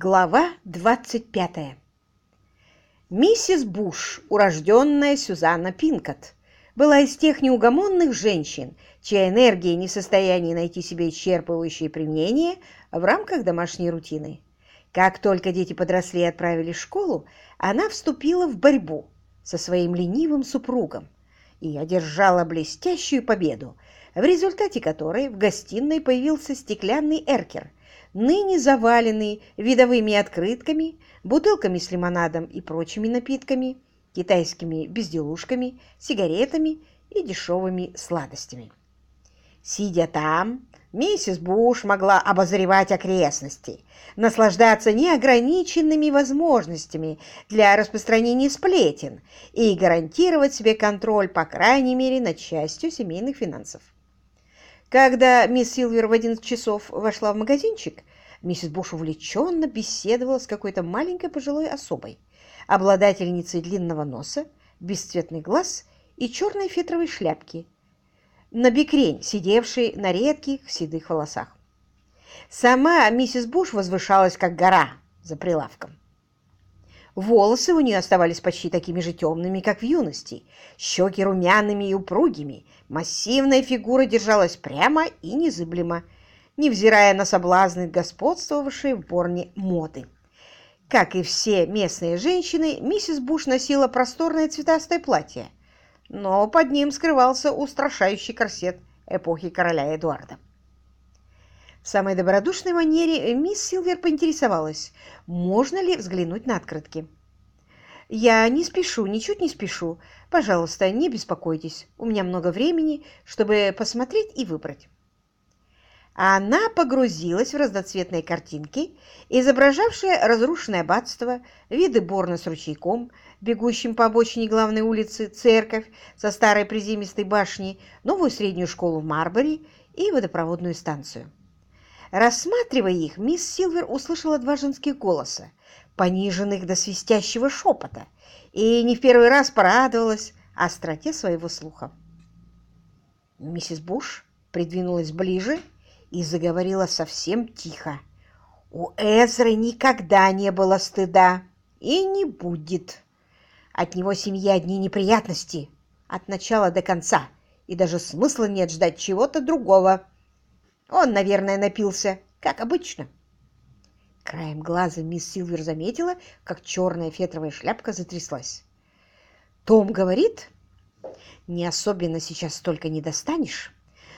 Глава 25. Миссис Буш, урожденная Сюзанна Пинкот, была из тех неугомонных женщин, чья энергия не в состоянии найти себе исчерпывающее применение в рамках домашней рутины. Как только дети подросли и отправились в школу, она вступила в борьбу со своим ленивым супругом и одержала блестящую победу, в результате которой в гостиной появился стеклянный эркер – ныне заваленный видовыми открытками, бутылками с лимонадом и прочими напитками, китайскими безделушками, сигаретами и дешевыми сладостями. Сидя там, миссис Буш могла обозревать окрестности, наслаждаться неограниченными возможностями для распространения сплетен и гарантировать себе контроль, по крайней мере, над частью семейных финансов. Когда мисс Силвер в 11 часов вошла в магазинчик, миссис Буш увлеченно беседовала с какой-то маленькой пожилой особой, обладательницей длинного носа, бесцветный глаз и черной фетровой шляпки, на бекрень, сидевшей на редких седых волосах. Сама миссис Буш возвышалась, как гора за прилавком. Волосы у нее оставались почти такими же темными, как в юности, щеки румяными и упругими, массивная фигура держалась прямо и незыблемо, невзирая на соблазны, господствовавшие в Борне моды. Как и все местные женщины, миссис Буш носила просторное цветастое платье, но под ним скрывался устрашающий корсет эпохи короля Эдуарда. В самой добродушной манере мисс Силвер поинтересовалась, можно ли взглянуть на открытки. «Я не спешу, ничуть не спешу. Пожалуйста, не беспокойтесь. У меня много времени, чтобы посмотреть и выбрать». Она погрузилась в разноцветные картинки, изображавшие разрушенное аббатство, виды Борна с ручейком, бегущим по обочине главной улицы, церковь со старой приземистой башней, новую среднюю школу в Марбери и водопроводную станцию. Рассматривая их, мисс Силвер услышала два женских голоса, пониженных до свистящего шепота, и не в первый раз порадовалась остроте своего слуха. Миссис Буш придвинулась ближе и заговорила совсем тихо. У Эзры никогда не было стыда и не будет. От него семье одни неприятности от начала до конца, и даже смысла нет ждать чего-то другого. Он, наверное, напился, как обычно. Краем глаза мисс Силвер заметила, как черная фетровая шляпка затряслась. Том говорит, не особенно сейчас столько не достанешь,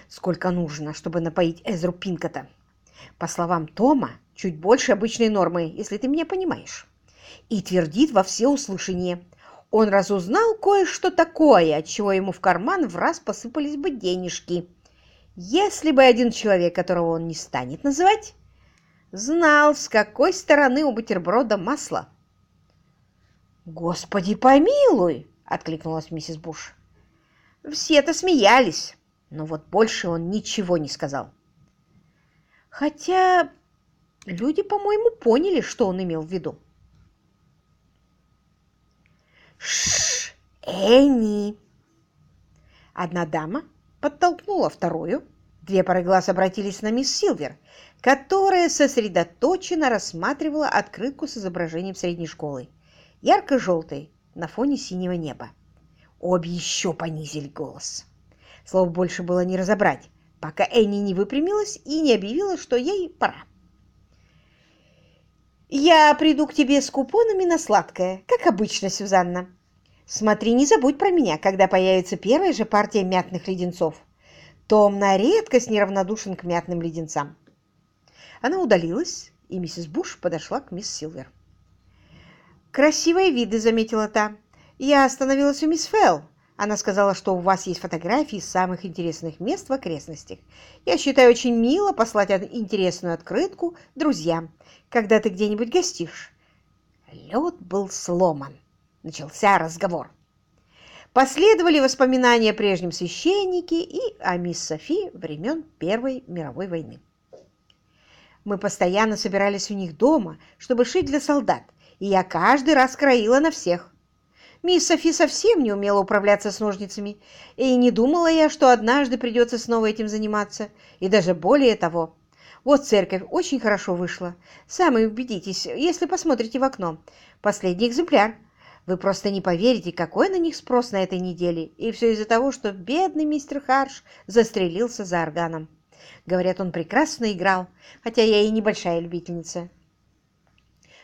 сколько нужно, чтобы напоить Эзру Пинкота. По словам Тома, чуть больше обычной нормы, если ты меня понимаешь. И твердит во всеуслышание. Он разузнал кое-что такое, от чего ему в карман в раз посыпались бы денежки. Если бы один человек, которого он не станет называть, знал, с какой стороны у бутерброда масло. «Господи помилуй!» — откликнулась миссис Буш. Все-то смеялись, но вот больше он ничего не сказал. Хотя люди, по-моему, поняли, что он имел в виду. Шш, Энни! Одна дама подтолкнула вторую. Две пары глаз обратились на мисс Силвер, которая сосредоточенно рассматривала открытку с изображением средней школы, ярко-желтой, на фоне синего неба. Обе еще понизили голос. Слов больше было не разобрать, пока Энни не выпрямилась и не объявила, что ей пора. «Я приду к тебе с купонами на сладкое, как обычно, Сюзанна. Смотри, не забудь про меня, когда появится первая же партия мятных леденцов. Том на редкость неравнодушен к мятным леденцам. Она удалилась, и миссис Буш подошла к мисс Силвер. «Красивые виды», — заметила та. «Я остановилась у мисс Фелл. Она сказала, что у вас есть фотографии самых интересных мест в окрестностях. Я считаю очень мило послать интересную открытку друзьям, когда ты где-нибудь гостишь». Лед был сломан. Начался разговор. Последовали воспоминания о прежнем священнике и о мисс Софи времен Первой мировой войны. Мы постоянно собирались у них дома, чтобы шить для солдат, и я каждый раз кроила на всех. Мисс Софи совсем не умела управляться с ножницами, и не думала я, что однажды придется снова этим заниматься, и даже более того. Вот церковь очень хорошо вышла. Сами убедитесь, если посмотрите в окно. Последний экземпляр. Вы просто не поверите, какой на них спрос на этой неделе. И все из-за того, что бедный мистер Харш застрелился за органом. Говорят, он прекрасно играл, хотя я и небольшая любительница.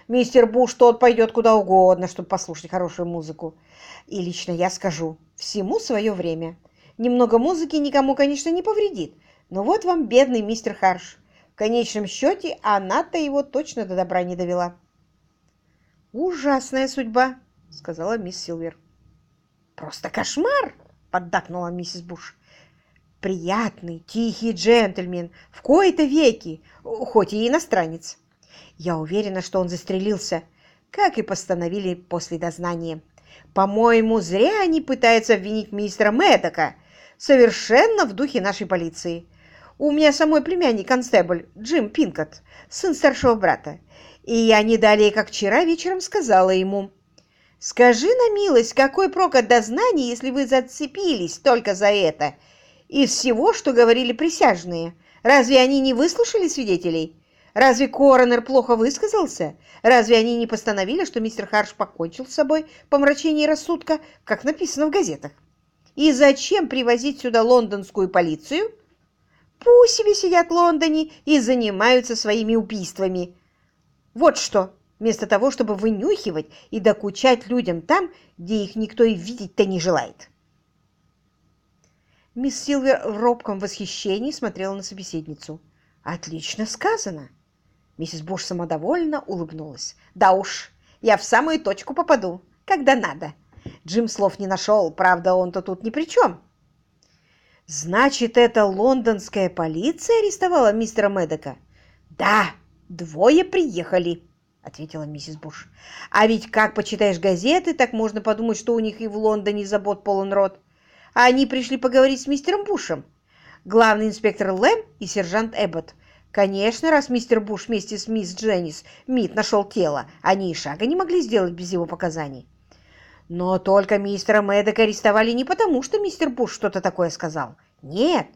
Мистер Буш тот пойдет куда угодно, чтобы послушать хорошую музыку. И лично я скажу, всему свое время. Немного музыки никому, конечно, не повредит. Но вот вам бедный мистер Харш. В конечном счете, она-то его точно до добра не довела. «Ужасная судьба», — сказала мисс Силвер. «Просто кошмар!» — поддакнула миссис Буш. «Приятный, тихий джентльмен, в кои-то веки, хоть и иностранец. Я уверена, что он застрелился, как и постановили после дознания. По-моему, зря они пытаются обвинить мистера Мэддока, совершенно в духе нашей полиции. У меня самой племянник констебль Джим Пинкот, сын старшего брата. И я не далее, как вчера вечером сказала ему, «Скажи на милость, какой прок от дознания, если вы зацепились только за это? Из всего, что говорили присяжные, разве они не выслушали свидетелей? Разве коронер плохо высказался? Разве они не постановили, что мистер Харш покончил с собой по мрачении рассудка, как написано в газетах? И зачем привозить сюда лондонскую полицию?» Пусть себе сидят в Лондоне и занимаются своими убийствами. Вот что, вместо того, чтобы вынюхивать и докучать людям там, где их никто и видеть-то не желает. Мисс Силвер в робком восхищении смотрела на собеседницу. «Отлично сказано!» Миссис Буш самодовольно улыбнулась. «Да уж, я в самую точку попаду, когда надо. Джим слов не нашел, правда, он-то тут ни при чем. «Значит, это лондонская полиция арестовала мистера Медока?» «Да, двое приехали», — ответила миссис Буш. «А ведь как почитаешь газеты, так можно подумать, что у них и в Лондоне забот полон рот. А они пришли поговорить с мистером Бушем. Главный инспектор Лэм и сержант Эббот. Конечно, раз мистер Буш вместе с мисс Дженнис Мит нашел тело, они и шага не могли сделать без его показаний. Но только мистера Мэддока арестовали не потому, что мистер Буш что-то такое сказал. Нет,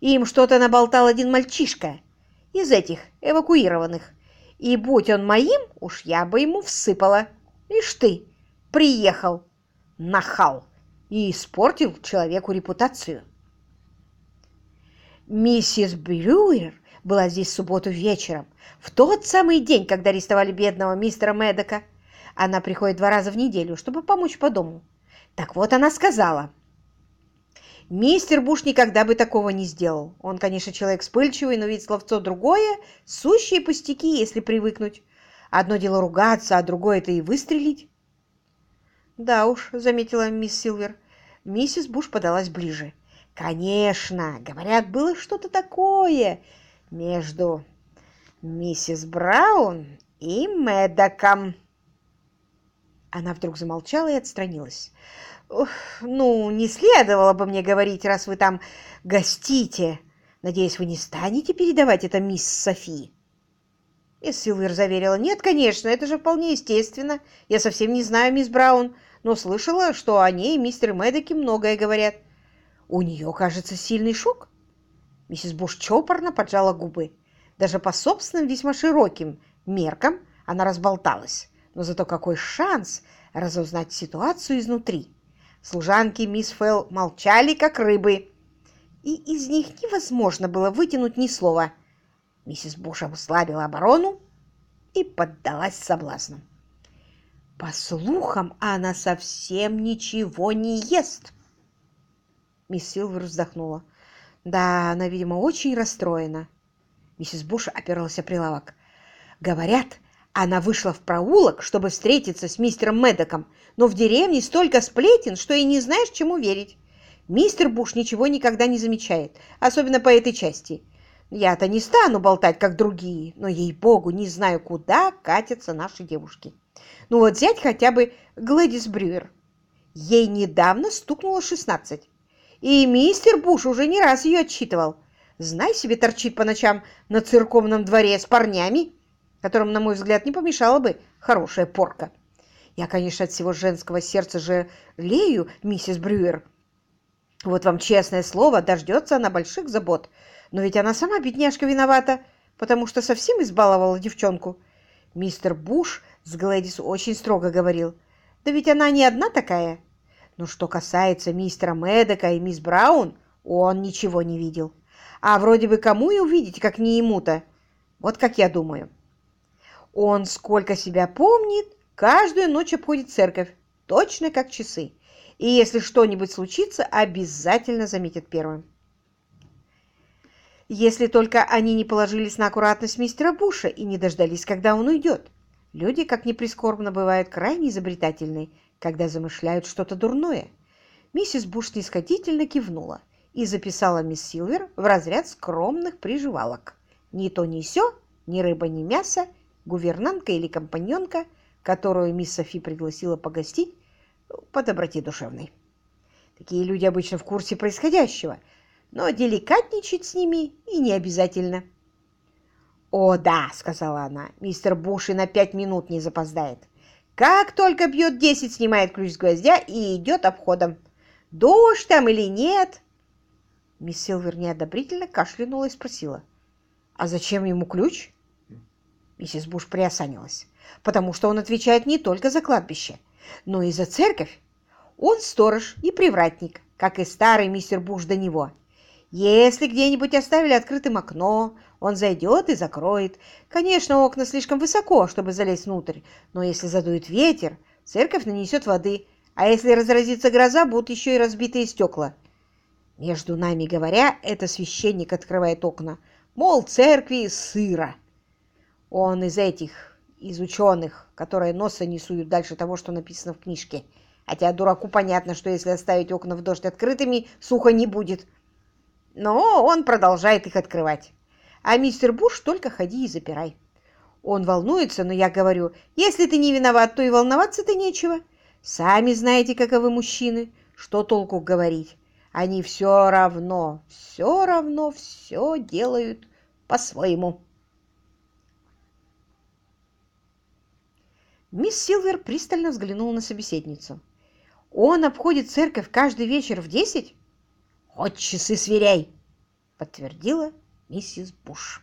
им что-то наболтал один мальчишка из этих эвакуированных. И будь он моим, уж я бы ему всыпала. Ишь ты, приехал, нахал, и испортил человеку репутацию. Миссис Брюер была здесь в субботу вечером, в тот самый день, когда арестовали бедного мистера Мэддока. Она приходит два раза в неделю, чтобы помочь по дому. Так вот она сказала. Мистер Буш никогда бы такого не сделал. Он, конечно, человек вспыльчивый, но ведь словцо другое, сущие пустяки, если привыкнуть. Одно дело ругаться, а другое это и выстрелить. Да уж, заметила мисс Силвер. Миссис Буш подалась ближе. Конечно, говорят, было что-то такое между миссис Браун и Мэддоком. Она вдруг замолчала и отстранилась. «Ну, не следовало бы мне говорить, раз вы там гостите. Надеюсь, вы не станете передавать это мисс Софи?» Мисс Силвер заверила, «Нет, конечно, это же вполне естественно. Я совсем не знаю мисс Браун, но слышала, что о ней мистер Мэддоки многое говорят. У нее, кажется, сильный шок». Миссис Буш чопорно поджала губы. Даже по собственным весьма широким меркам она разболталась но зато какой шанс разузнать ситуацию изнутри. Служанки мисс Фелл молчали, как рыбы, и из них невозможно было вытянуть ни слова. Миссис Буш ослабила оборону и поддалась соблазнам. По слухам, она совсем ничего не ест. Мисс Силвер вздохнула. Да, она, видимо, очень расстроена. Миссис Буш оперлась о прилавок. Говорят, она вышла в проулок, чтобы встретиться с мистером Медоком, но в деревне столько сплетен, что и не знаешь, чему верить. Мистер Буш ничего никогда не замечает, особенно по этой части. Я-то не стану болтать, как другие, но, ей-богу, не знаю, куда катятся наши девушки. Ну вот взять хотя бы Глэдис Брюер. Ей недавно стукнуло шестнадцать. И мистер Буш уже не раз ее отчитывал. Знай себе, торчит по ночам на церковном дворе с парнями которым, на мой взгляд, не помешала бы хорошая порка. Я, конечно, от всего женского сердца жалею миссис Брюер. Вот вам честное слово, дождется она больших забот. Но ведь она сама, бедняжка, виновата. потому что совсем избаловала девчонку. Мистер Буш с Глэдис очень строго говорил. Да ведь она не одна такая. Но что касается мистера Мэддека и мисс Браун, он ничего не видел. А вроде бы кому и увидеть, как не ему-то. Вот как я думаю. Он, сколько себя помнит, каждую ночь обходит церковь, точно как часы. И если что-нибудь случится, обязательно заметит первым. Если только они не положились на аккуратность мистера Буша и не дождались, когда он уйдет. Люди, как ни прискорбно, бывают крайне изобретательны, когда замышляют что-то дурное. Миссис Буш снисходительно кивнула и записала мисс Силвер в разряд скромных приживалок. Ни то, ни сё, ни рыба, ни мясо, гувернантка или компаньонка, которую мисс Софи пригласила погостить по доброте душевной. Такие люди обычно в курсе происходящего – но деликатничать с ними и не обязательно. «О, да», — сказала она, — «мистер Буш и на пять минут не запоздает. Как только бьет десять, снимает ключ с гвоздя и идет обходом. Дождь там или нет?» Мисс Силвер неодобрительно кашлянула и спросила. «А зачем ему ключ?» Миссис Буш приосанилась. «Потому что он отвечает не только за кладбище, но и за церковь. Он сторож и привратник, как и старый мистер Буш до него. Если где-нибудь оставили открытым окно, он зайдет и закроет. Конечно, окна слишком высоко, чтобы залезть внутрь, но если задует ветер, церковь нанесет воды, а если разразится гроза, будут еще и разбитые стекла. Между нами говоря, это священник открывает окна, мол, церкви сыро. Он из этих, из ученых, которые носа не суют дальше того, что написано в книжке. Хотя дураку понятно, что если оставить окна в дождь открытыми, сухо не будет но он продолжает их открывать. А мистер Буш только ходи и запирай. Он волнуется, но я говорю, если ты не виноват, то и волноваться-то нечего. Сами знаете, каковы мужчины, что толку говорить. Они все равно, все равно все делают по-своему. Мисс Силвер пристально взглянула на собеседницу. «Он обходит церковь каждый вечер в десять?» «Хоть часы сверяй!» — подтвердила миссис Буш.